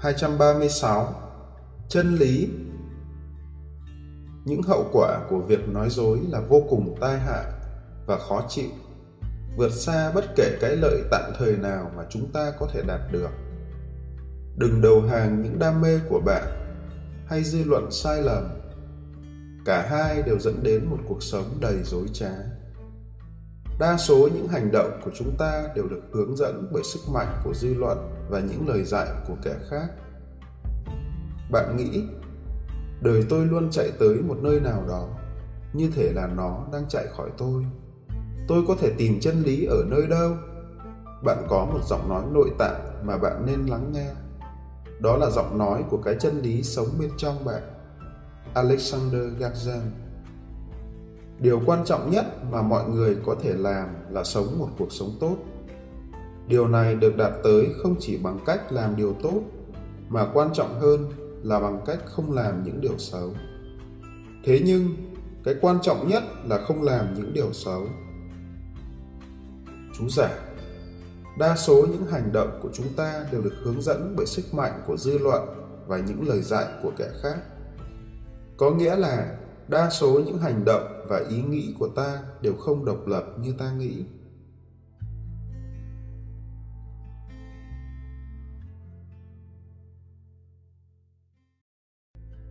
236 Chân lý Những hậu quả của việc nói dối là vô cùng tai hại và khó chịu, vượt xa bất kể cái lợi tạm thời nào mà chúng ta có thể đạt được. Đừng đầu hàng những đam mê của bạn hay dư luận sai lầm. Cả hai đều dẫn đến một cuộc sống đầy dối trá đa số những hành động của chúng ta đều được hướng dẫn bởi sức mạnh của dư luận và những lời dạy của kẻ khác. Bạn nghĩ, đời tôi luôn chạy tới một nơi nào đó, như thể là nó đang chạy khỏi tôi. Tôi có thể tìm chân lý ở nơi đâu? Bạn có một giọng nói nội tại mà bạn nên lắng nghe. Đó là giọng nói của cái chân lý sống bên trong bạn. Alexander Gagarin điều quan trọng nhất mà mọi người có thể làm là sống một cuộc sống tốt. Điều này được đạt tới không chỉ bằng cách làm điều tốt, mà quan trọng hơn là bằng cách không làm những điều xấu. Thế nhưng, cái quan trọng nhất là không làm những điều xấu. Chú giải đa số những hành động của chúng ta đều được hướng dẫn bởi sức mạnh của dư luận và những lời dạy của kẻ khác. Có nghĩa là đa số những hành động và ý nghĩ của ta đều không độc lập như ta nghĩ.